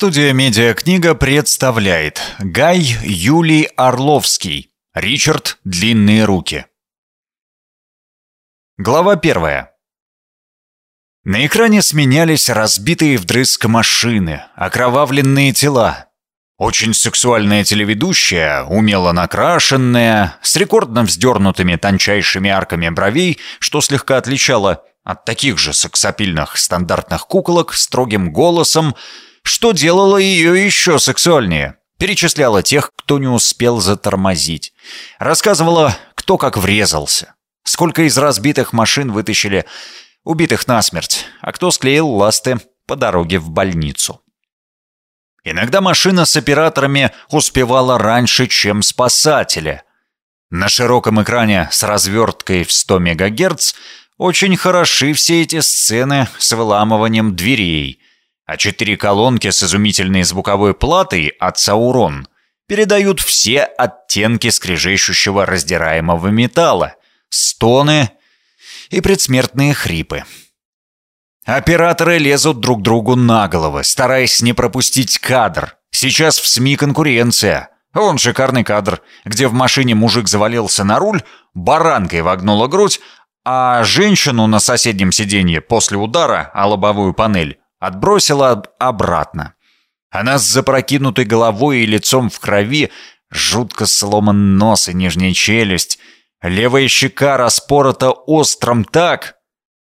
Студия «Медиакнига» представляет Гай Юлий Орловский Ричард «Длинные руки». Глава первая. На экране сменялись разбитые вдрызг машины, окровавленные тела. Очень сексуальная телеведущая, умело накрашенная, с рекордно вздернутыми тончайшими арками бровей, что слегка отличало от таких же сексапильных стандартных куколок, строгим голосом – что делало ее еще сексуальнее. Перечисляла тех, кто не успел затормозить. Рассказывала, кто как врезался. Сколько из разбитых машин вытащили убитых насмерть, а кто склеил ласты по дороге в больницу. Иногда машина с операторами успевала раньше, чем спасатели. На широком экране с разверткой в 100 МГц очень хороши все эти сцены с выламыванием дверей, а четыре колонки с изумительной звуковой платой от Саурон передают все оттенки скрежещущего раздираемого металла, стоны и предсмертные хрипы. Операторы лезут друг другу на головы, стараясь не пропустить кадр. Сейчас в СМИ конкуренция. Вон шикарный кадр, где в машине мужик завалился на руль, баранкой вогнула грудь, а женщину на соседнем сиденье после удара о лобовую панель Отбросила обратно. Она с запрокинутой головой и лицом в крови, жутко сломан нос и нижняя челюсть. Левая щека распорота остром так,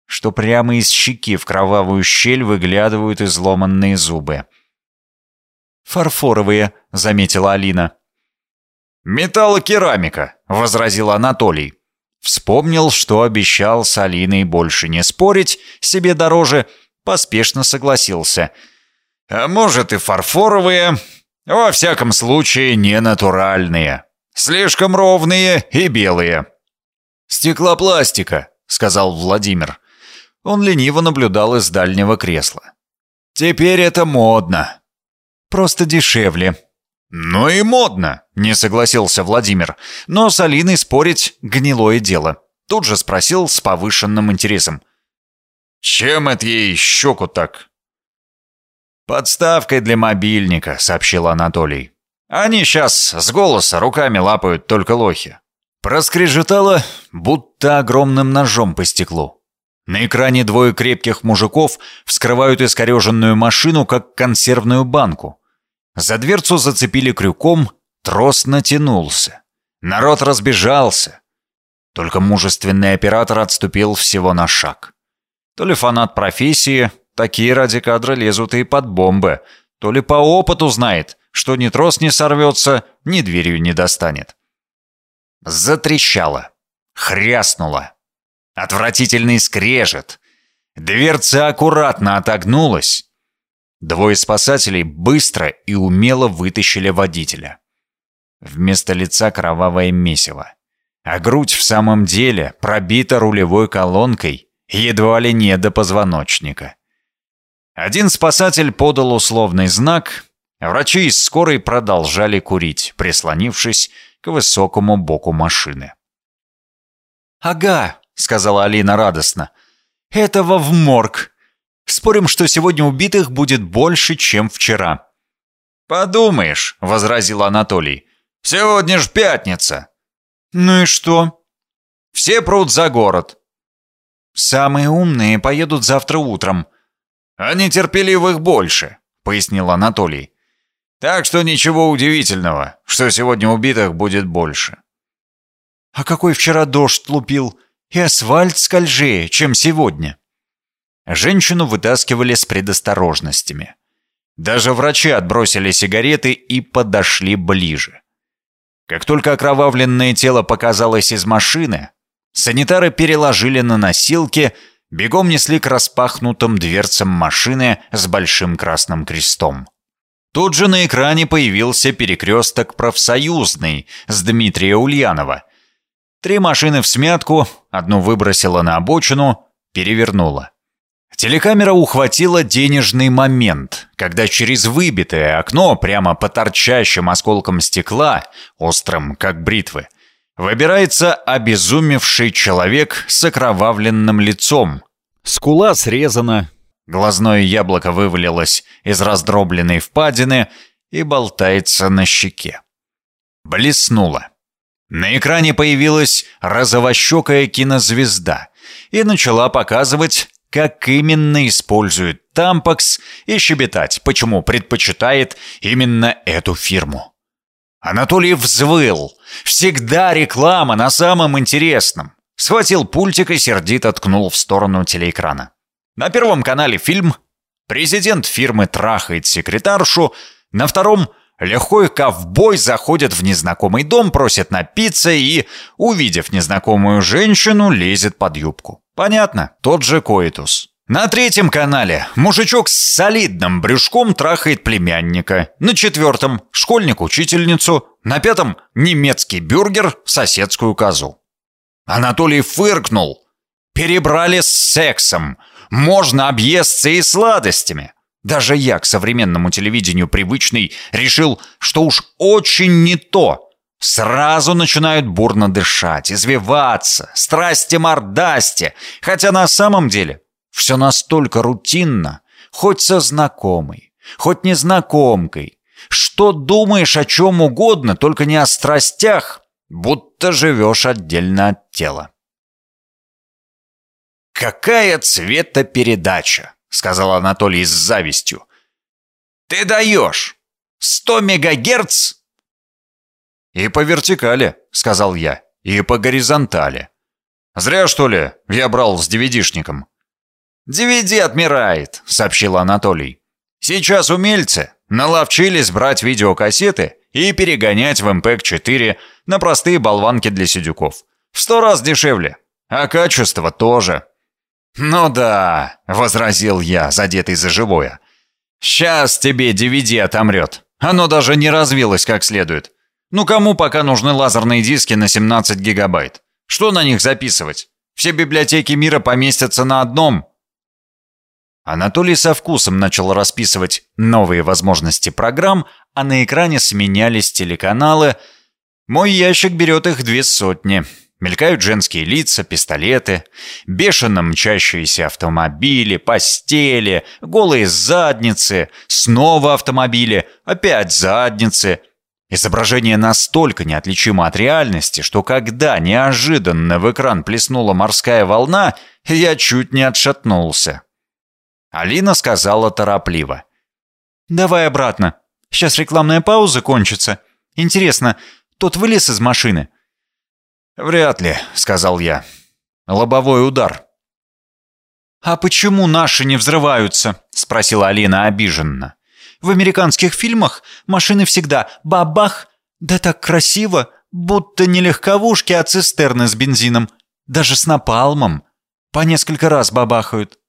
что прямо из щеки в кровавую щель выглядывают изломанные зубы. «Фарфоровые», — заметила Алина. «Металлокерамика», — возразил Анатолий. Вспомнил, что обещал с Алиной больше не спорить, себе дороже — поспешно согласился. «А может и фарфоровые, во всяком случае не натуральные. Слишком ровные и белые». «Стеклопластика», — сказал Владимир. Он лениво наблюдал из дальнего кресла. «Теперь это модно». «Просто дешевле». «Ну и модно», — не согласился Владимир. Но с Алиной спорить — гнилое дело. Тут же спросил с повышенным интересом. «Чем это ей щеку так?» «Подставкой для мобильника», — сообщил Анатолий. «Они сейчас с голоса руками лапают только лохи». Проскрежетало, будто огромным ножом по стеклу. На экране двое крепких мужиков вскрывают искореженную машину, как консервную банку. За дверцу зацепили крюком, трос натянулся. Народ разбежался. Только мужественный оператор отступил всего на шаг. То ли фанат профессии, такие ради кадра лезут и под бомбы, то ли по опыту знает, что ни трос не сорвется, ни дверью не достанет. Затрещало. Хряснуло. Отвратительный скрежет. Дверца аккуратно отогнулась. Двое спасателей быстро и умело вытащили водителя. Вместо лица кровавое месиво. А грудь в самом деле пробита рулевой колонкой едва ли не до позвоночника. Один спасатель подал условный знак, врачи из скорой продолжали курить, прислонившись к высокому боку машины. «Ага», — сказала Алина радостно, — «этого в морг. Спорим, что сегодня убитых будет больше, чем вчера». «Подумаешь», — возразил Анатолий, — «сегодня ж пятница». «Ну и что?» «Все прут за город. «Самые умные поедут завтра утром». «А нетерпеливых больше», — пояснил Анатолий. «Так что ничего удивительного, что сегодня убитых будет больше». «А какой вчера дождь лупил, и асфальт скольжее, чем сегодня?» Женщину вытаскивали с предосторожностями. Даже врачи отбросили сигареты и подошли ближе. Как только окровавленное тело показалось из машины, Санитары переложили на носилки, бегом несли к распахнутым дверцам машины с большим красным крестом. Тут же на экране появился перекресток профсоюзный с Дмитрия Ульянова. Три машины в смятку, одну выбросила на обочину, перевернула. Телекамера ухватила денежный момент, когда через выбитое окно прямо по торчащим осколкам стекла, острым как бритвы, выбирается обезумевший человек с окровавленным лицом. Скула срезана, Глазное яблоко вывалилось из раздробленной впадины и болтается на щеке. Блеснуло. На экране появилась розовощекая кинозвезда и начала показывать, как именно использует Тампакс и щебетать, почему предпочитает именно эту фирму. Анатолий взвыл. Всегда реклама на самом интересном. Схватил пультик и сердито ткнул в сторону телеэкрана. На первом канале фильм. Президент фирмы трахает секретаршу. На втором легкой ковбой заходит в незнакомый дом, просит напиться и, увидев незнакомую женщину, лезет под юбку. Понятно, тот же коитус. На третьем канале мужичок с солидным брюшком трахает племянника. На четвертом – школьник-учительницу. На пятом – немецкий бюргер, соседскую козу. Анатолий фыркнул. Перебрали с сексом. Можно объесться и сладостями. Даже я, к современному телевидению привычный, решил, что уж очень не то. Сразу начинают бурно дышать, извиваться, страсти-мордасти, хотя на самом деле все настолько рутинно, хоть со знакомой, хоть незнакомкой. Что думаешь о чем угодно, только не о страстях, будто живешь отдельно от тела. «Какая цветопередача!» — сказал Анатолий с завистью. «Ты даешь! Сто мегагерц!» «И по вертикали», — сказал я, — «и по горизонтали». «Зря, что ли, я брал с DVD-шником?» «DVD отмирает», — сообщил Анатолий. «Сейчас умельцы наловчились брать видеокассеты и перегонять в MPEG-4 на простые болванки для сидюков. В сто раз дешевле. А качество тоже». «Ну да», — возразил я, задетый за живое. «Сейчас тебе DVD отомрет. Оно даже не развилось как следует. Ну кому пока нужны лазерные диски на 17 гигабайт? Что на них записывать? Все библиотеки мира поместятся на одном, Анатолий со вкусом начал расписывать новые возможности программ, а на экране сменялись телеканалы. Мой ящик берет их две сотни. Мелькают женские лица, пистолеты, бешено мчащиеся автомобили, постели, голые задницы, снова автомобили, опять задницы. Изображение настолько неотличимо от реальности, что когда неожиданно в экран плеснула морская волна, я чуть не отшатнулся. Алина сказала торопливо. «Давай обратно. Сейчас рекламная пауза кончится. Интересно, тот вылез из машины?» «Вряд ли», — сказал я. «Лобовой удар». «А почему наши не взрываются?» — спросила Алина обиженно. «В американских фильмах машины всегда бабах, да так красиво, будто не легковушки, а цистерны с бензином, даже с напалмом. По несколько раз бабахают.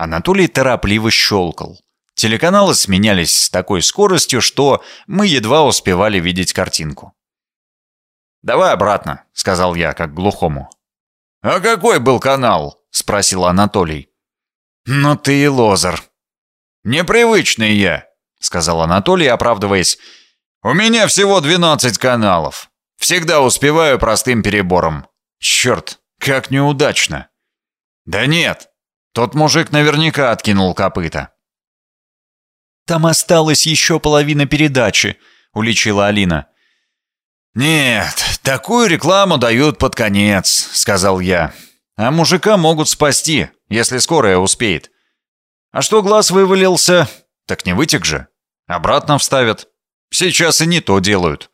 Анатолий торопливо щелкал. Телеканалы сменялись с такой скоростью, что мы едва успевали видеть картинку. «Давай обратно», — сказал я, как глухому. «А какой был канал?» — спросил Анатолий. «Ну ты и лозер». «Непривычный я», — сказал Анатолий, оправдываясь. «У меня всего 12 каналов. Всегда успеваю простым перебором. Черт, как неудачно». «Да нет, тот мужик наверняка откинул копыта. «Там осталась еще половина передачи», — уличила Алина. «Нет, такую рекламу дают под конец», — сказал я. «А мужика могут спасти, если скорая успеет. А что глаз вывалился, так не вытек же. Обратно вставят. Сейчас и не то делают».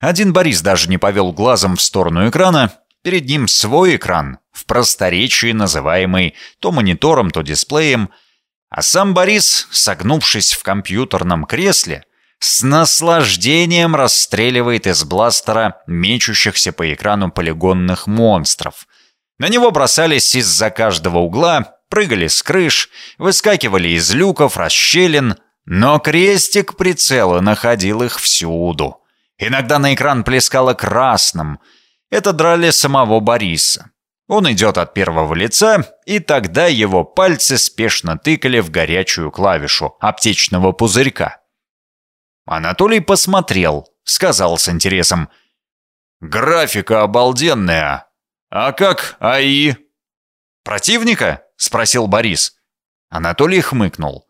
Один Борис даже не повел глазом в сторону экрана, Перед ним свой экран, в просторечии называемый то монитором, то дисплеем, а сам Борис, согнувшись в компьютерном кресле, с наслаждением расстреливает из бластера мечущихся по экрану полигонных монстров. На него бросались из-за каждого угла, прыгали с крыш, выскакивали из люков, расщелин, но крестик прицела находил их всюду. Иногда на экран плескало красным — это драли самого Бориса. Он идет от первого лица, и тогда его пальцы спешно тыкали в горячую клавишу аптечного пузырька. Анатолий посмотрел, сказал с интересом. «Графика обалденная. А как АИ?» «Противника?» —— спросил Борис. Анатолий хмыкнул.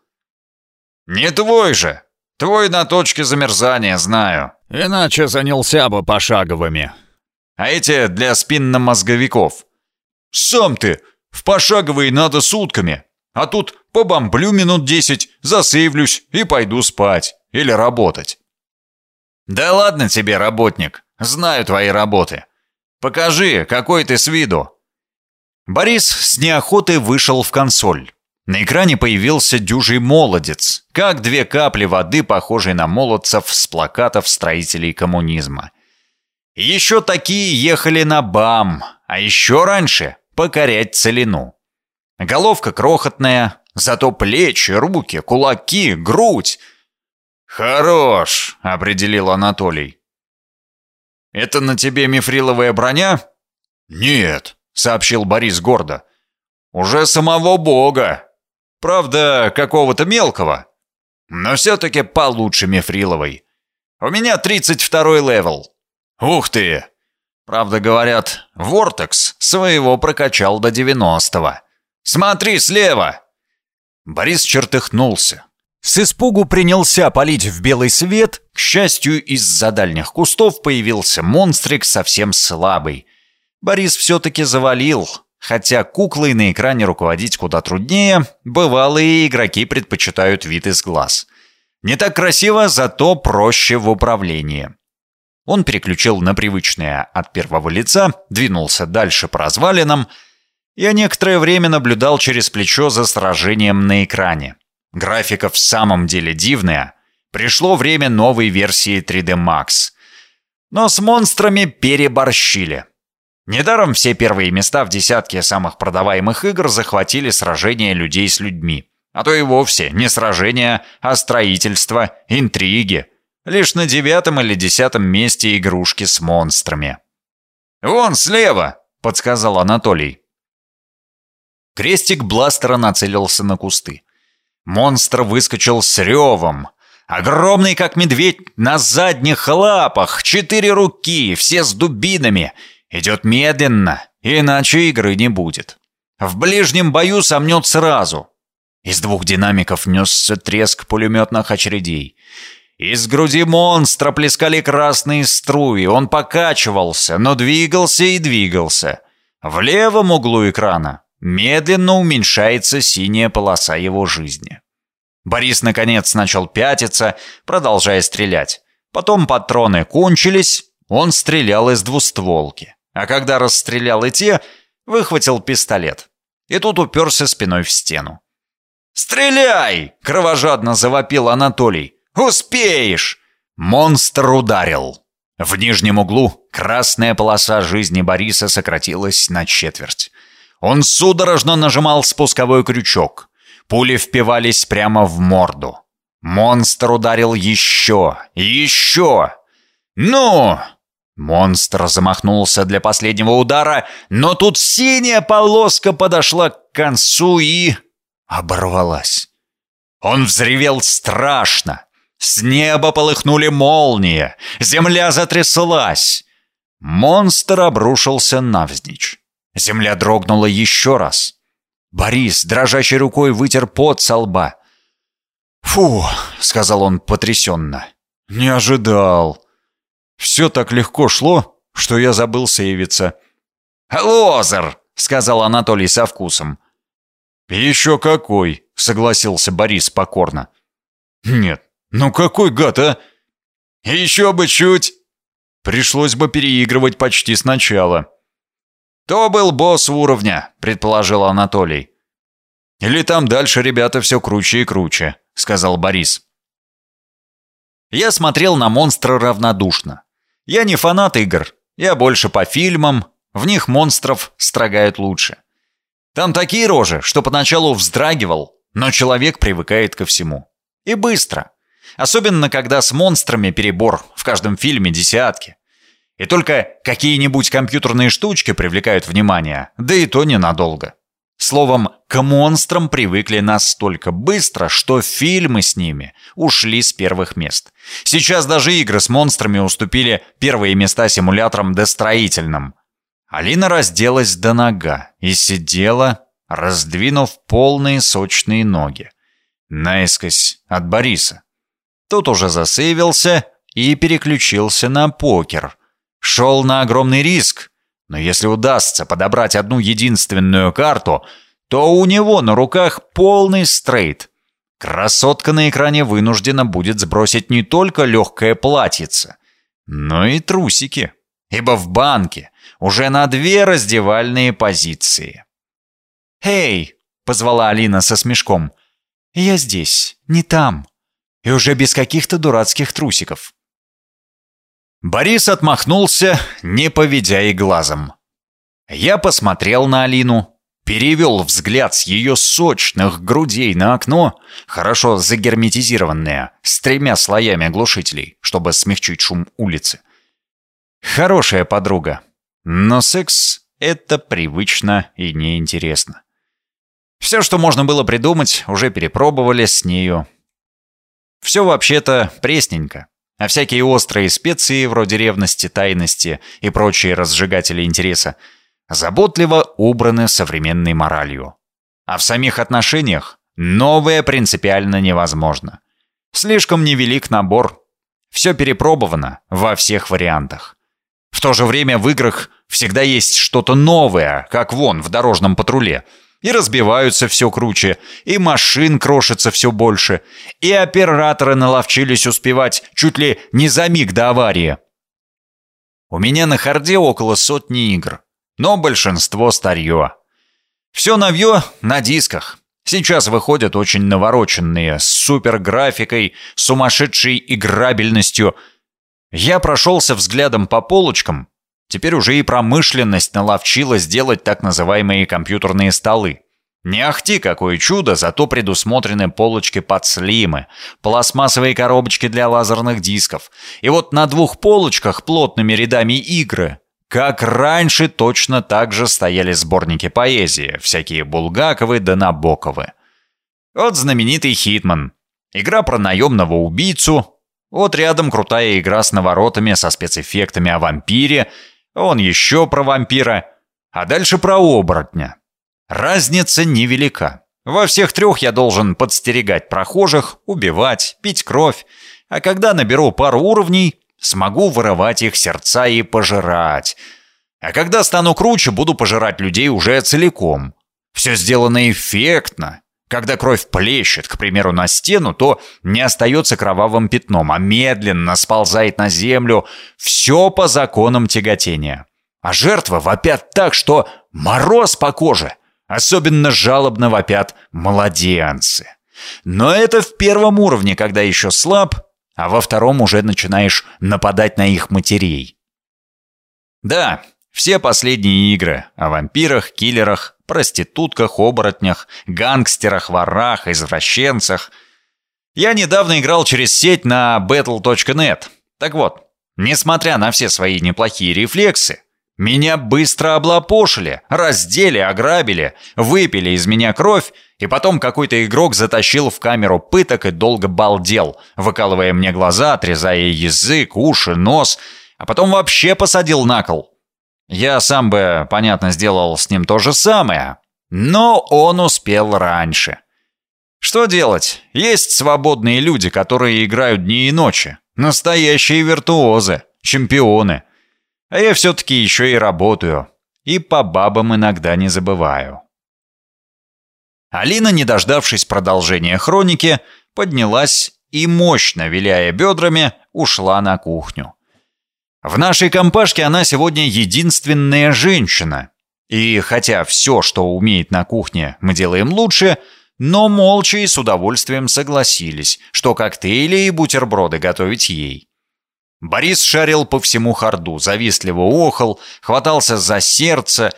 «Не твой же! Твой на точке замерзания, знаю. Иначе занялся бы пошаговыми. А эти для спинномозговиков. Сам ты! В пошаговые надо сутками. А тут побомблю минут десять, засейвлюсь и пойду спать. Или работать. Да ладно тебе, работник. Знаю твои работы. Покажи, какой ты с виду. Борис с неохотой вышел в консоль. На экране появился дюжий молодец, как две капли воды, похожие на молодцев с плакатов строителей коммунизма. Еще такие ехали на БАМ, а еще раньше покорять целину. Головка крохотная, зато плечи, руки, кулаки, грудь. «Хорош», — определил Анатолий. «Это на тебе мифриловая броня?» «Нет», — сообщил Борис гордо. «Уже самого бога, Правда, какого-то мелкого. Но все-таки получше мифриловой. У меня 32-й левел. Ух ты! Правда, говорят, Вортекс своего прокачал до 90-го. Смотри слева!» Борис чертыхнулся. С испугу принялся палить в белый свет. К счастью, из-за дальних кустов появился монстрик совсем слабый. Борис все-таки завалил, Хотя куклой на экране руководить куда труднее, бывалые игроки предпочитают вид из глаз. Не так красиво, зато проще в управлении. Он переключил на привычное от первого лица, двинулся дальше по развалинам. Я некоторое время наблюдал через плечо за сражением на экране. Графика в самом деле дивная. Пришло время новой версии 3D Max. Но с монстрами переборщили. Недаром все первые места в десятке самых продаваемых игр захватили сражения людей с людьми. А то и вовсе не сражения, а строительство, интриги. Лишь на девятом или десятом месте игрушки с монстрами. «Вон слева!» — подсказал Анатолий. Крестик бластера нацелился на кусты. Монстр выскочил с ревом. Огромный, как медведь, на задних лапах, четыре руки, все с дубинами — Идет медленно, иначе игры не будет. В ближнем бою сомнет сразу. Из двух динамиков несся треск пулеметных очередей. Из груди монстра плескали красные струи. Он покачивался, но двигался и двигался. В левом углу экрана медленно уменьшается синяя полоса его жизни. Борис, наконец, начал пятиться, продолжая стрелять. Потом патроны кончились, он стрелял из двустволки. А когда расстрелял и те, выхватил пистолет. И тут уперся спиной в стену. «Стреляй!» — кровожадно завопил Анатолий. «Успеешь!» Монстр ударил. В нижнем углу красная полоса жизни Бориса сократилась на четверть. Он судорожно нажимал спусковой крючок. Пули впивались прямо в морду. Монстр ударил еще, еще. «Ну!» Монстр замахнулся для последнего удара, но тут синяя полоска подошла к концу и... оборвалась. Он взревел страшно. С неба полыхнули молнии, земля затряслась. Монстр обрушился навзничь. Земля дрогнула еще раз. Борис дрожащей рукой вытер пот со лба. «Фу!» — сказал он потрясенно. «Не ожидал!» Все так легко шло, что я забыл сейвиться. «Лозер!» — сказал Анатолий со вкусом. «Еще какой!» — согласился Борис покорно. «Нет, ну какой гад, а? Еще бы чуть!» Пришлось бы переигрывать почти сначала. «То был босс уровня», — предположил Анатолий. «Или там дальше ребята все круче и круче», — сказал Борис. Я смотрел на монстра равнодушно. Я не фанат игр, я больше по фильмам, в них монстров строгают лучше. Там такие рожи, что поначалу вздрагивал, но человек привыкает ко всему. И быстро. Особенно, когда с монстрами перебор, в каждом фильме десятки. И только какие-нибудь компьютерные штучки привлекают внимание, да и то ненадолго. Словом, к монстрам привыкли настолько быстро, что фильмы с ними ушли с первых мест. Сейчас даже игры с монстрами уступили первые места симуляторам достроительным. Алина разделась до нога и сидела, раздвинув полные сочные ноги. Наискось от Бориса. Тот уже засейвился и переключился на покер. Шел на огромный риск, но если удастся подобрать одну единственную карту, то у него на руках полный стрейт. Красотка на экране вынуждена будет сбросить не только легкое платьице, но и трусики, ибо в банке уже на две раздевальные позиции. «Эй!» — позвала Алина со смешком. «Я здесь, не там. И уже без каких-то дурацких трусиков». Борис отмахнулся, не поведя и глазом. Я посмотрел на Алину, перевел взгляд с ее сочных грудей на окно, хорошо загерметизированное, с тремя слоями глушителей, чтобы смягчить шум улицы. Хорошая подруга, но секс — это привычно и неинтересно. Все, что можно было придумать, уже перепробовали с нею. Все вообще-то пресненько. А всякие острые специи, вроде ревности, тайности и прочие разжигатели интереса, заботливо убраны современной моралью. А в самих отношениях новое принципиально невозможно. Слишком невелик набор. Все перепробовано во всех вариантах. В то же время в играх всегда есть что-то новое, как вон в дорожном патруле – и разбиваются все круче, и машин крошится все больше, и операторы наловчились успевать чуть ли не за миг до аварии. У меня на харде около сотни игр, но большинство старье. Все новье на дисках. Сейчас выходят очень навороченные, с суперграфикой, сумасшедшей играбельностью. Я прошелся взглядом по полочкам, Теперь уже и промышленность наловчилась делать так называемые компьютерные столы. Не ахти какое чудо, зато предусмотрены полочки под слимы, пластмассовые коробочки для лазерных дисков. И вот на двух полочках плотными рядами игры. Как раньше точно так же стояли сборники поэзии, всякие Булгаковы да Набоковы. Вот знаменитый Хитман. Игра про наемного убийцу. Вот рядом крутая игра с наворотами со спецэффектами о вампире – он еще про вампира, а дальше про оборотня. Разница невелика. Во всех трех я должен подстерегать прохожих, убивать, пить кровь, а когда наберу пару уровней, смогу вырывать их сердца и пожирать. А когда стану круче, буду пожирать людей уже целиком. Все сделано эффектно, когда кровь плещет, к примеру, на стену, то не остается кровавым пятном, а медленно сползает на землю. Все по законам тяготения. А жертвы вопят так, что мороз по коже. Особенно жалобно вопят младенцы. Но это в первом уровне, когда еще слаб, а во втором уже начинаешь нападать на их матерей. Да, все последние игры о вампирах, киллерах, проститутках, оборотнях, гангстерах, ворах, извращенцах. Я недавно играл через сеть на battle.net. Так вот, несмотря на все свои неплохие рефлексы, меня быстро облапошили, раздели, ограбили, выпили из меня кровь, и потом какой-то игрок затащил в камеру пыток и долго балдел, выкалывая мне глаза, отрезая язык, уши, нос, а потом вообще посадил на кол. Я сам бы, понятно, сделал с ним то же самое, но он успел раньше. Что делать? Есть свободные люди, которые играют дни и ночи. Настоящие виртуозы, чемпионы. А я все-таки еще и работаю. И по бабам иногда не забываю. Алина, не дождавшись продолжения хроники, поднялась и, мощно виляя бедрами, ушла на кухню. В нашей компашке она сегодня единственная женщина. И хотя все, что умеет на кухне, мы делаем лучше, но молча и с удовольствием согласились, что коктейли и бутерброды готовить ей. Борис шарил по всему харду, завистливо охал, хватался за сердце.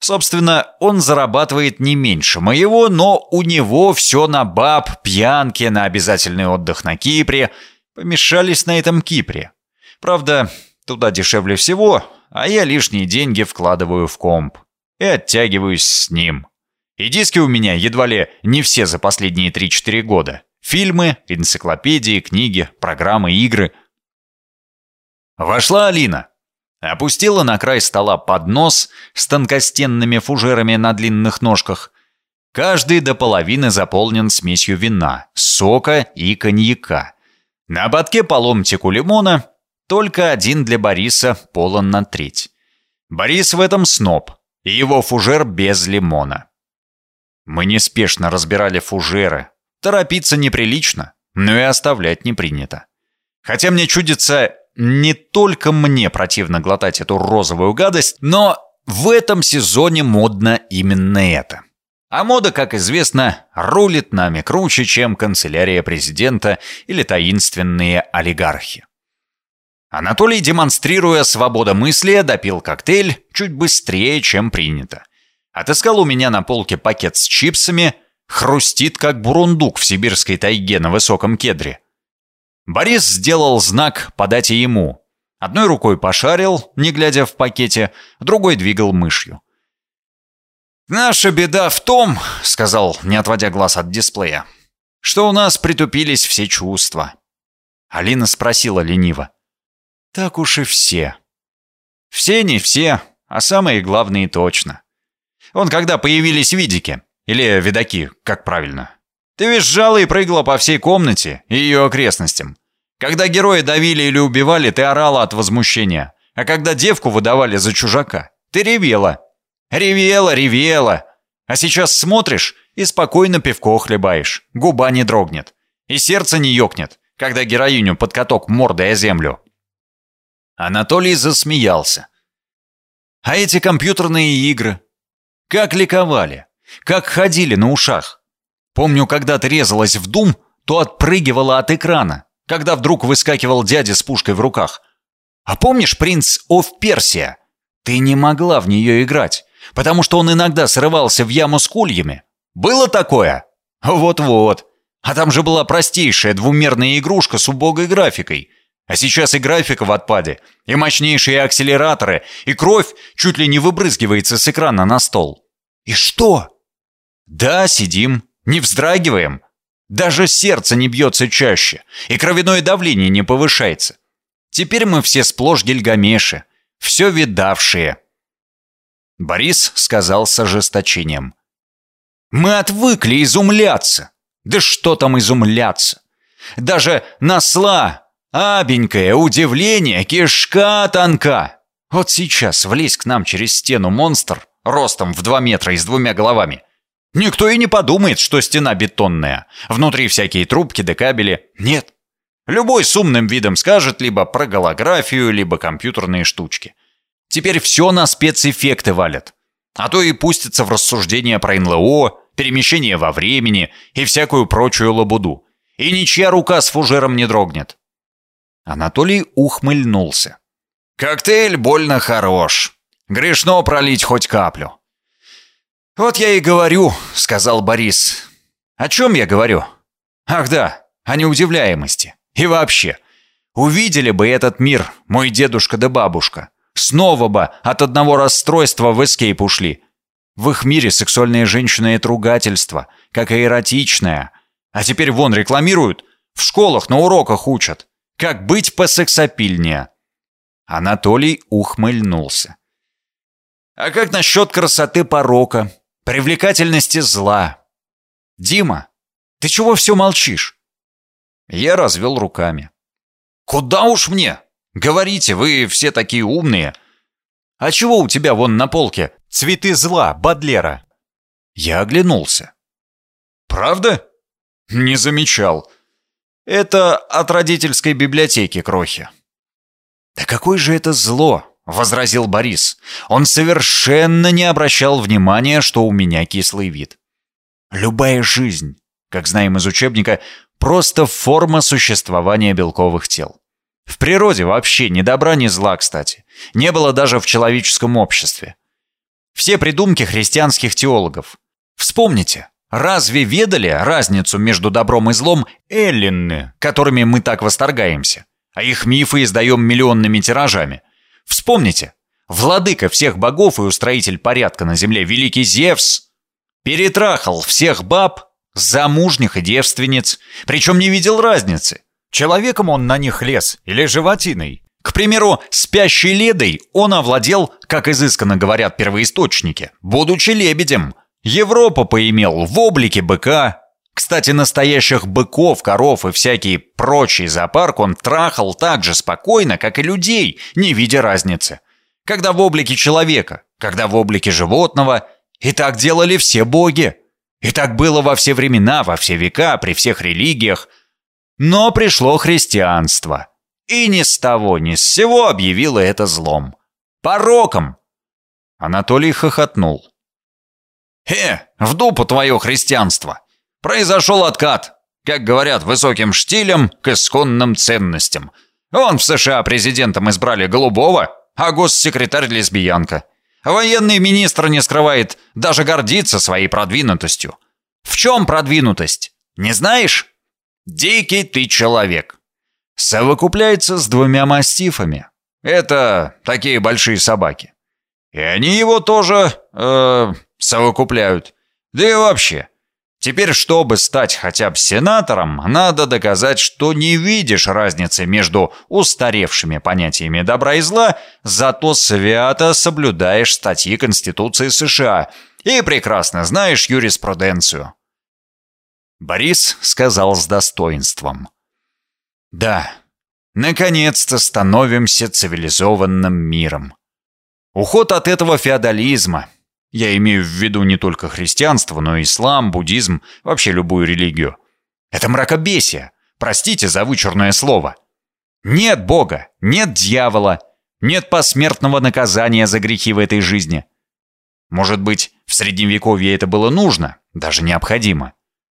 Собственно, он зарабатывает не меньше моего, но у него все на баб, пьянки, на обязательный отдых на Кипре. Помешались на этом Кипре. Правда, Туда дешевле всего, а я лишние деньги вкладываю в комп. И оттягиваюсь с ним. И диски у меня едва ли не все за последние 3-4 года. Фильмы, энциклопедии, книги, программы, игры. Вошла Алина. Опустила на край стола поднос с тонкостенными фужерами на длинных ножках Каждый до половины заполнен смесью вина, сока и коньяка. На ободке по ломтику лимона, только один для Бориса полон на треть. Борис в этом сноб, и его фужер без лимона. Мы неспешно разбирали фужеры. Торопиться неприлично, но и оставлять не принято. Хотя мне чудится, не только мне противно глотать эту розовую гадость, но в этом сезоне модно именно это. А мода, как известно, рулит нами круче, чем канцелярия президента или таинственные олигархи. Анатолий, демонстрируя свободомыслие, допил коктейль чуть быстрее, чем принято. Отыскал у меня на полке пакет с чипсами, хрустит, как бурундук в сибирской тайге на высоком кедре. Борис сделал знак «подать ему». Одной рукой пошарил, не глядя в пакете, другой двигал мышью. «Наша беда в том, — сказал, не отводя глаз от дисплея, — что у нас притупились все чувства». Алина спросила лениво. «Так уж и все». «Все не все, а самые главные точно. Он когда появились видики, или видаки, как правильно, ты визжала и прыгала по всей комнате и ее окрестностям. Когда герои давили или убивали, ты орала от возмущения. А когда девку выдавали за чужака, ты ревела. Ревела, ревела. А сейчас смотришь и спокойно пивко хлебаешь. Губа не дрогнет. И сердце не ёкнет, когда героиню под каток мордой о землю. Анатолий засмеялся. А эти компьютерные игры? Как ликовали, как ходили на ушах. Помню, когда ты резалась в дум, то отпрыгивала от экрана, когда вдруг выскакивал дядя с пушкой в руках. А помнишь принц оф Персия? Ты не могла в нее играть, потому что он иногда срывался в яму с кульями. Было такое? Вот-вот. А там же была простейшая двумерная игрушка с убогой графикой. А сейчас и графика в отпаде, и мощнейшие акселераторы, и кровь чуть ли не выбрызгивается с экрана на стол. И что? Да, сидим, не вздрагиваем. Даже сердце не бьется чаще, и кровяное давление не повышается. Теперь мы все сплошь гильгамеши, все видавшие. Борис сказал с ожесточением. Мы отвыкли изумляться. Да что там изумляться? Даже насла, абенькое удивление, кишка тонка. Вот сейчас влезь к нам через стену монстр, ростом в два метра и с двумя головами, Никто и не подумает, что стена бетонная. Внутри всякие трубки да кабели. Нет. Любой с умным видом скажет либо про голографию, либо компьютерные штучки. Теперь все на спецэффекты валят. А то и пустятся в рассуждения про НЛО, перемещение во времени и всякую прочую лабуду. И ничья рука с фужером не дрогнет. Анатолий ухмыльнулся. «Коктейль больно хорош. Грешно пролить хоть каплю. «Вот я и говорю», — сказал Борис. «О чем я говорю?» «Ах да, о неудивляемости. И вообще, увидели бы этот мир, мой дедушка да бабушка. Снова бы от одного расстройства в эскейп ушли. В их мире сексуальная женщина — это ругательство, как и эротичное. А теперь вон рекламируют, в школах на уроках учат. Как быть посексапильнее». Анатолий ухмыльнулся. «А как насчет красоты порока?» привлекательности зла. Дима, ты чего все молчишь? Я развел руками. Куда уж мне? Говорите, вы все такие умные. А чего у тебя вон на полке цветы зла Бадлера? Я оглянулся. Правда? Не замечал. Это от родительской библиотеки крохи. Да какое же это зло? — возразил Борис. Он совершенно не обращал внимания, что у меня кислый вид. «Любая жизнь, как знаем из учебника, просто форма существования белковых тел. В природе вообще ни добра, ни зла, кстати. Не было даже в человеческом обществе. Все придумки христианских теологов. Вспомните, разве ведали разницу между добром и злом эллинны, которыми мы так восторгаемся? А их мифы издаем миллионными тиражами – Вспомните, владыка всех богов и устроитель порядка на земле, великий Зевс, перетрахал всех баб, замужних и девственниц, причем не видел разницы. Человеком он на них лез или животиной. К примеру, спящей ледой он овладел, как изысканно говорят первоисточники, будучи лебедем, Европа поимел в облике быка. Кстати, настоящих быков, коров и всякий прочий зоопарк он трахал так же спокойно, как и людей, не видя разницы. Когда в облике человека, когда в облике животного. И так делали все боги. И так было во все времена, во все века, при всех религиях. Но пришло христианство. И ни с того, ни с сего объявило это злом. Пороком. Анатолий хохотнул. «Э, в дупу твое христианство! Произошел откат, как говорят, высоким штилем к исконным ценностям. Вон в США президентом избрали голубого, а госсекретарь лесбиянка. Военный министр не скрывает, даже гордится своей продвинутостью. В чем продвинутость? Не знаешь? Дикий ты человек. Совокупляется с двумя мастифами. Это такие большие собаки. И они его тоже, э, совокупляют. Да и вообще. Теперь, чтобы стать хотя бы сенатором, надо доказать, что не видишь разницы между устаревшими понятиями добра и зла, зато свято соблюдаешь статьи Конституции США и прекрасно знаешь юриспруденцию. Борис сказал с достоинством. «Да, наконец-то становимся цивилизованным миром. Уход от этого феодализма. Я имею в виду не только христианство, но и ислам, буддизм, вообще любую религию. Это мракобесие. Простите за вычурное слово. Нет Бога, нет дьявола, нет посмертного наказания за грехи в этой жизни. Может быть, в Средневековье это было нужно, даже необходимо.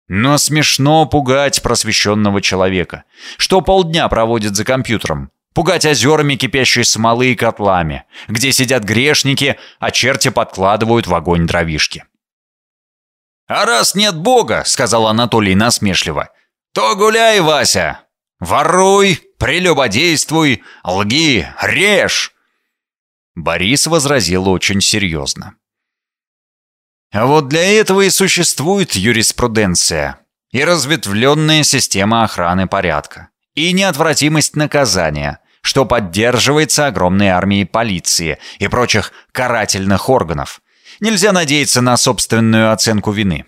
Но смешно пугать просвещенного человека, что полдня проводит за компьютером. Пугать озерами кипящей смолы и котлами, где сидят грешники, а черти подкладывают в огонь дровишки. «А раз нет Бога, — сказал Анатолий насмешливо, — то гуляй, Вася! Воруй, прелюбодействуй, лги, режь!» Борис возразил очень серьезно. А вот для этого и существует юриспруденция и разветвленная система охраны порядка, и неотвратимость наказания, что поддерживается огромной армией полиции и прочих карательных органов. Нельзя надеяться на собственную оценку вины.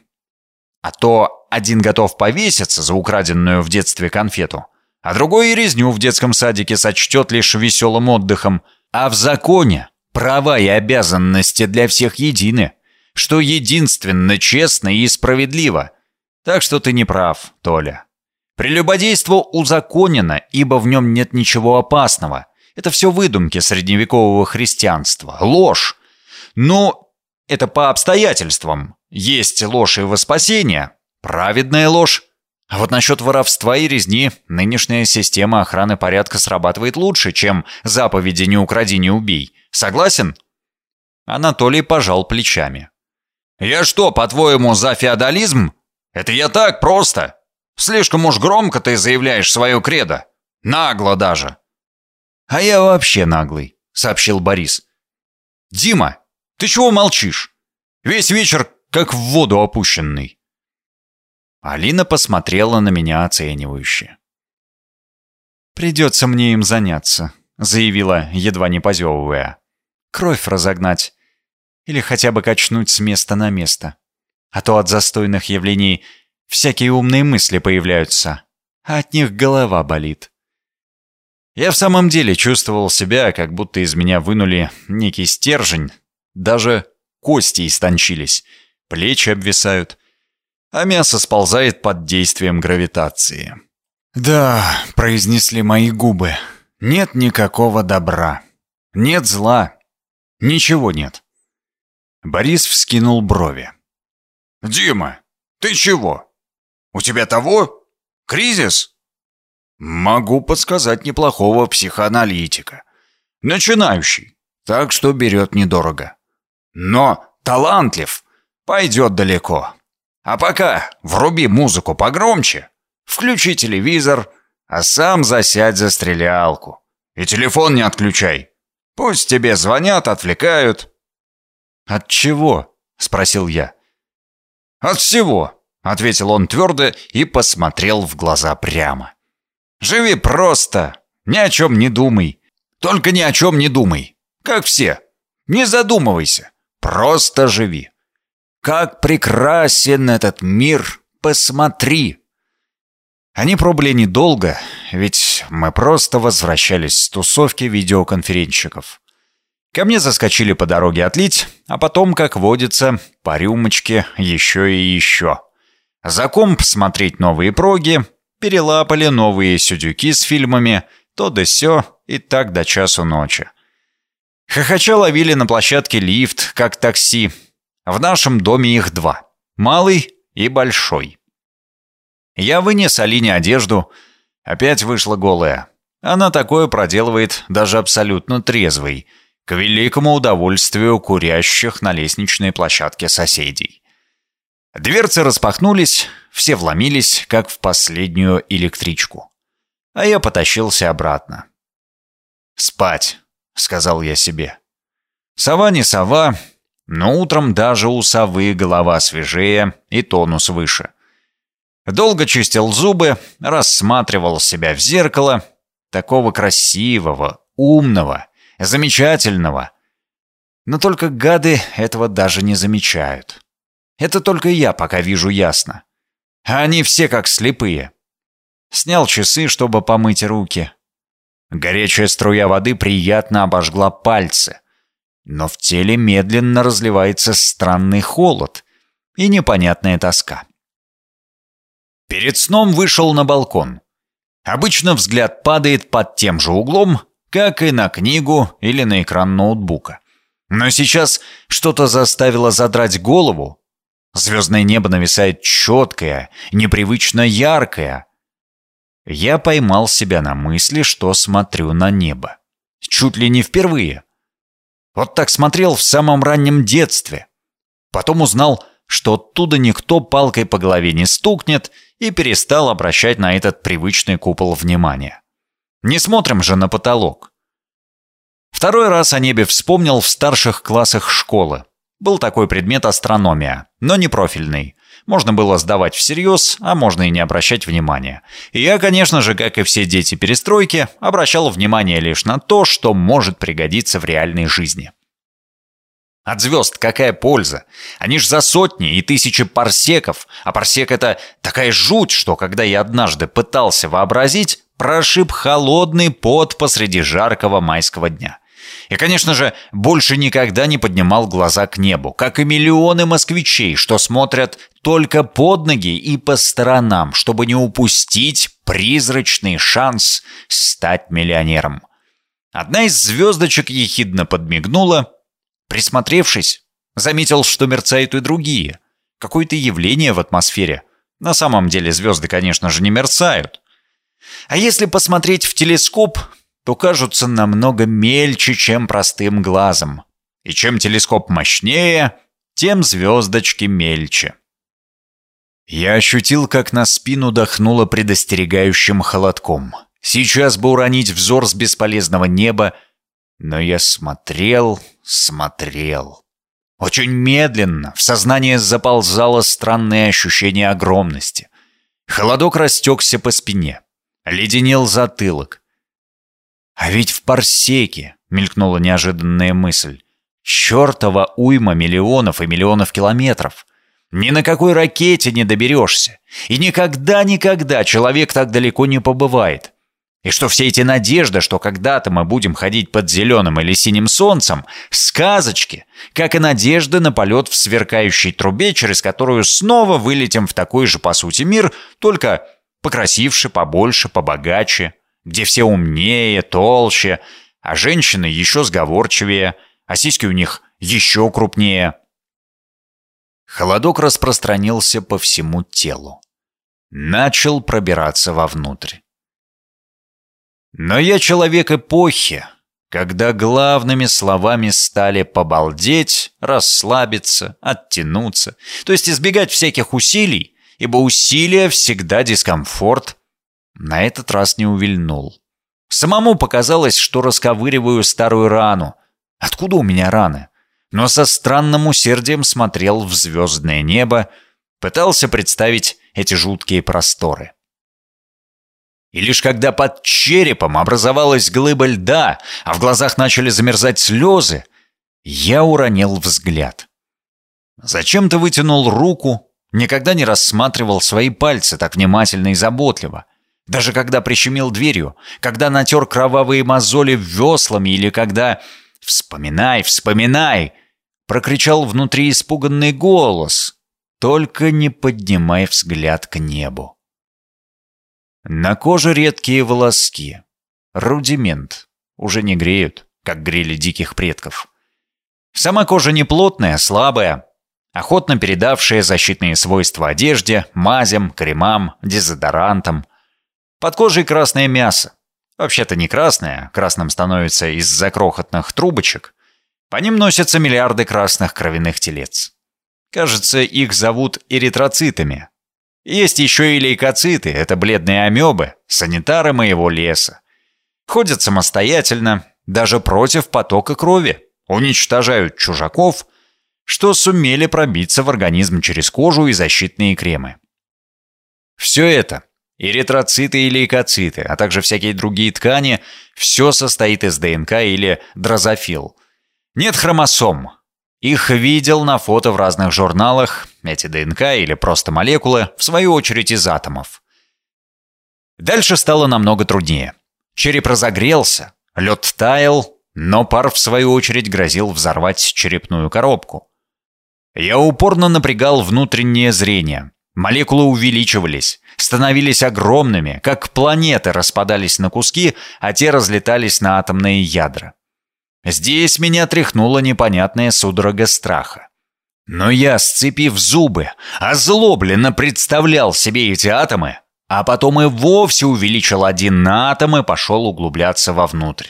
А то один готов повеситься за украденную в детстве конфету, а другой и резню в детском садике сочтет лишь веселым отдыхом, а в законе права и обязанности для всех едины – что единственно честно и справедливо. Так что ты не прав, Толя. Прелюбодейство узаконено, ибо в нем нет ничего опасного. Это все выдумки средневекового христианства, ложь. Но это по обстоятельствам. Есть ложь и во спасение, праведная ложь. А вот насчет воровства и резни нынешняя система охраны порядка срабатывает лучше, чем заповеди «не укради, не убей». Согласен?» Анатолий пожал плечами. «Я что, по-твоему, за феодализм? Это я так просто. Слишком уж громко ты заявляешь свое кредо. Нагло даже». «А я вообще наглый», — сообщил Борис. «Дима, ты чего молчишь? Весь вечер как в воду опущенный». Алина посмотрела на меня оценивающе. «Придется мне им заняться», — заявила, едва не позевывая. «Кровь разогнать. Или хотя бы качнуть с места на место. А то от застойных явлений всякие умные мысли появляются, а от них голова болит. Я в самом деле чувствовал себя, как будто из меня вынули некий стержень. Даже кости истончились, плечи обвисают, а мясо сползает под действием гравитации. «Да», — произнесли мои губы, — «нет никакого добра. Нет зла. Ничего нет. Борис вскинул брови. «Дима, ты чего? У тебя того? Кризис?» «Могу подсказать неплохого психоаналитика. Начинающий, так что берет недорого. Но талантлив, пойдет далеко. А пока вруби музыку погромче, включи телевизор, а сам засядь за стрелялку. И телефон не отключай. Пусть тебе звонят, отвлекают, «От чего?» — спросил я. «От всего», — ответил он твердо и посмотрел в глаза прямо. «Живи просто, ни о чем не думай. Только ни о чем не думай, как все. Не задумывайся, просто живи. Как прекрасен этот мир! Посмотри!» Они пробыли недолго, ведь мы просто возвращались с тусовки видеоконференщиков. Ко мне заскочили по дороге отлить, а потом, как водится, по рюмочке еще и еще. За комп смотреть новые проги, перелапали новые сюдюки с фильмами, то да сё, и так до часу ночи. Хохоча ловили на площадке лифт, как такси. В нашем доме их два. Малый и большой. Я вынес Алине одежду. Опять вышла голая. Она такое проделывает даже абсолютно трезвый, к великому удовольствию курящих на лестничной площадке соседей. Дверцы распахнулись, все вломились, как в последнюю электричку. А я потащился обратно. «Спать», — сказал я себе. Сова не сова, но утром даже у совы голова свежее и тонус выше. Долго чистил зубы, рассматривал себя в зеркало, такого красивого, умного, замечательного. Но только гады этого даже не замечают. Это только я пока вижу ясно. А они все как слепые. Снял часы, чтобы помыть руки. Горячая струя воды приятно обожгла пальцы. Но в теле медленно разливается странный холод и непонятная тоска. Перед сном вышел на балкон. Обычно взгляд падает под тем же углом, как и на книгу или на экран ноутбука. Но сейчас что-то заставило задрать голову. Звездное небо нависает четкое, непривычно яркое, я поймал себя на мысли, что смотрю на небо. Чуть ли не впервые. Вот так смотрел в самом раннем детстве. Потом узнал, что оттуда никто палкой по голове не стукнет и перестал обращать на этот привычный купол внимания. Не смотрим же на потолок. Второй раз о небе вспомнил в старших классах школы. Был такой предмет астрономия, но не профильный. Можно было сдавать всерьез, а можно и не обращать внимания. И я, конечно же, как и все дети перестройки, обращал внимание лишь на то, что может пригодиться в реальной жизни. От звезд какая польза? Они ж за сотни и тысячи парсеков, а парсек — это такая жуть, что когда я однажды пытался вообразить, прошиб холодный пот посреди жаркого майского дня. И, конечно же, больше никогда не поднимал глаза к небу, как и миллионы москвичей, что смотрят только под ноги и по сторонам, чтобы не упустить призрачный шанс стать миллионером. Одна из звездочек ехидно подмигнула. Присмотревшись, заметил, что мерцают и другие. Какое-то явление в атмосфере. На самом деле звезды, конечно же, не мерцают. А если посмотреть в телескоп, то кажутся намного мельче, чем простым глазом. И чем телескоп мощнее, тем звездочки мельче. Я ощутил, как на спину дохнуло предостерегающим холодком. Сейчас бы уронить взор с бесполезного неба, но я смотрел, смотрел. Очень медленно в сознание заползало странное ощущение огромности. Холодок растекся по спине. Леденел затылок. А ведь в Парсеке, мелькнула неожиданная мысль, чертова уйма миллионов и миллионов километров. Ни на какой ракете не доберешься. И никогда-никогда человек так далеко не побывает. И что все эти надежды, что когда-то мы будем ходить под зеленым или синим солнцем, сказочки, как и надежды на полет в сверкающей трубе, через которую снова вылетим в такой же, по сути, мир, только покрасивше, побольше, побогаче где все умнее, толще, а женщины еще сговорчивее, а сиськи у них еще крупнее. Холодок распространился по всему телу. Начал пробираться вовнутрь. Но я человек эпохи, когда главными словами стали побалдеть, расслабиться, оттянуться, то есть избегать всяких усилий, ибо усилия всегда дискомфорт, на этот раз не увильнул. Самому показалось, что расковыриваю старую рану. Откуда у меня раны? Но со странным усердием смотрел в звездное небо, пытался представить эти жуткие просторы. И лишь когда под черепом образовалась глыба льда, а в глазах начали замерзать слезы, я уронил взгляд. Зачем-то вытянул руку, никогда не рассматривал свои пальцы так внимательно и заботливо. Даже когда прищемил дверью, когда натер кровавые мозоли веслами или когда «Вспоминай, вспоминай!» прокричал внутри испуганный голос. Только не поднимай взгляд к небу. На коже редкие волоски. Рудимент. Уже не греют, как грели диких предков. Сама кожа не плотная, слабая, охотно передавшая защитные свойства одежде, мазям, кремам, дезодорантам. Под кожей красное мясо. Вообще-то не красное, красным становится из-за крохотных трубочек. По ним носятся миллиарды красных кровяных телец. Кажется, их зовут эритроцитами. Есть еще и лейкоциты, это бледные амебы, санитары моего леса. Ходят самостоятельно, даже против потока крови, уничтожают чужаков, что сумели пробиться в организм через кожу и защитные кремы. Все это, эритроциты и лейкоциты, а также всякие другие ткани, все состоит из ДНК или дрозофил. Нет хромосом, их видел на фото в разных журналах, эти ДНК или просто молекулы, в свою очередь из атомов. Дальше стало намного труднее. Череп разогрелся, лед таял, но пар в свою очередь грозил взорвать черепную коробку. Я упорно напрягал внутреннее зрение. Молекулы увеличивались, становились огромными, как планеты распадались на куски, а те разлетались на атомные ядра. Здесь меня тряхнула непонятная судорога страха. Но я, сцепив зубы, озлобленно представлял себе эти атомы, а потом и вовсе увеличил один на атом и пошел углубляться вовнутрь.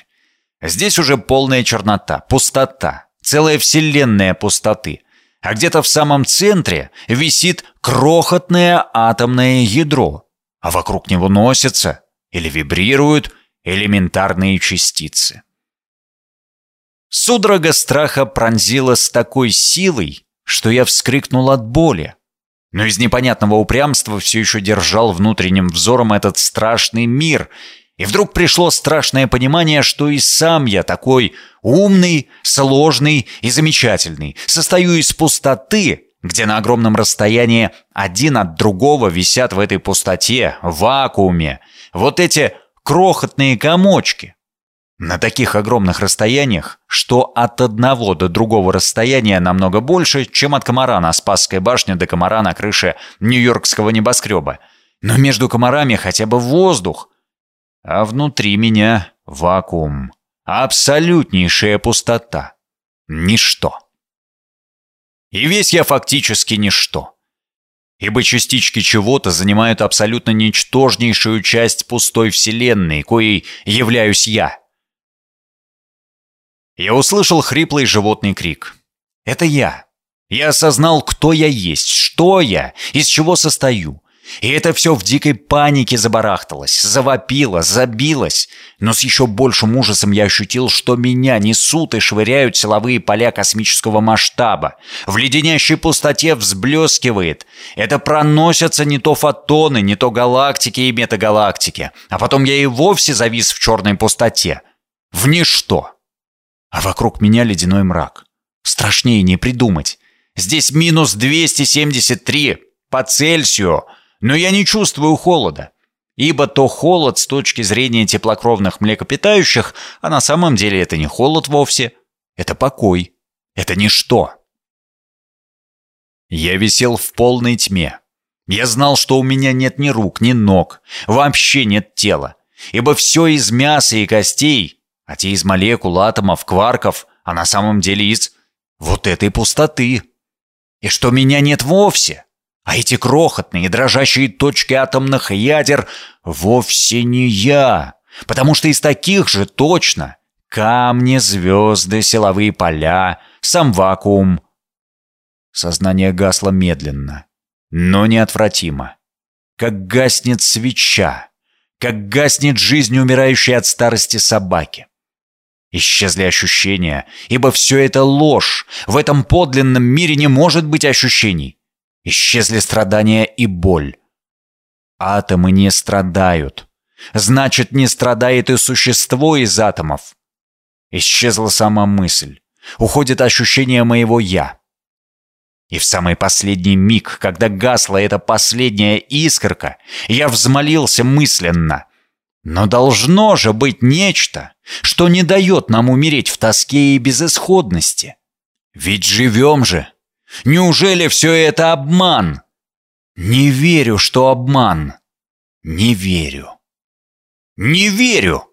Здесь уже полная чернота, пустота, целая вселенная пустоты, а где-то в самом центре висит крохотное атомное ядро, а вокруг него носятся или вибрируют элементарные частицы. Судорога страха пронзила с такой силой, что я вскрикнул от боли. Но из непонятного упрямства все еще держал внутренним взором этот страшный мир. И вдруг пришло страшное понимание, что и сам я такой умный, сложный и замечательный. Состою из пустоты, где на огромном расстоянии один от другого висят в этой пустоте, в вакууме, вот эти крохотные комочки. На таких огромных расстояниях, что от одного до другого расстояния намного больше, чем от комара на Спасской башне до комара на крыше Нью-Йоркского небоскреба. Но между комарами хотя бы воздух. А внутри меня вакуум. Абсолютнейшая пустота. Ничто. И весь я фактически ничто. Ибо частички чего-то занимают абсолютно ничтожнейшую часть пустой вселенной, коей являюсь я. Я услышал хриплый животный крик. «Это я!» Я осознал, кто я есть, что я, из чего состою. И это все в дикой панике забарахталось, завопило, забилось. Но с еще большим ужасом я ощутил, что меня несут и швыряют силовые поля космического масштаба. В леденящей пустоте взблескивает. Это проносятся не то фотоны, не то галактики и метагалактики. А потом я и вовсе завис в черной пустоте. В ничто а вокруг меня ледяной мрак. Страшнее не придумать. Здесь минус 273 по Цельсию, но я не чувствую холода. Ибо то холод с точки зрения теплокровных млекопитающих, а на самом деле это не холод вовсе, это покой, это ничто. Я висел в полной тьме. Я знал, что у меня нет ни рук, ни ног, вообще нет тела, ибо все из мяса и костей — а те из молекул, атомов, кварков, а на самом деле из вот этой пустоты. И что меня нет вовсе. А эти крохотные дрожащие точки атомных ядер вовсе не я. Потому что из таких же точно камни, звезды, силовые поля, сам вакуум. Сознание гасло медленно, но неотвратимо. Как гаснет свеча, как гаснет жизнь умирающей от старости собаки. Исчезли ощущения, ибо все это ложь. В этом подлинном мире не может быть ощущений. Исчезли страдания и боль. Атомы не страдают. Значит, не страдает и существо из атомов. Исчезла сама мысль. Уходит ощущение моего «я». И в самый последний миг, когда гасла эта последняя искорка, я взмолился мысленно. Но должно же быть нечто, что не дает нам умереть в тоске и безысходности. Ведь живем же. Неужели все это обман? Не верю, что обман. Не верю. Не верю!